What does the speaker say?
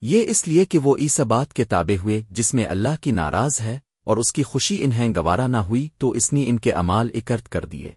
یہ اس لیے کہ وہ ایسا بات کے تابع ہوئے، جس میں اللہ کی ناراض ہے اور اس کی خوشی انہیں گوارا نہ ہوئی، تو اس نے ان کے امال اکرت کر دیے۔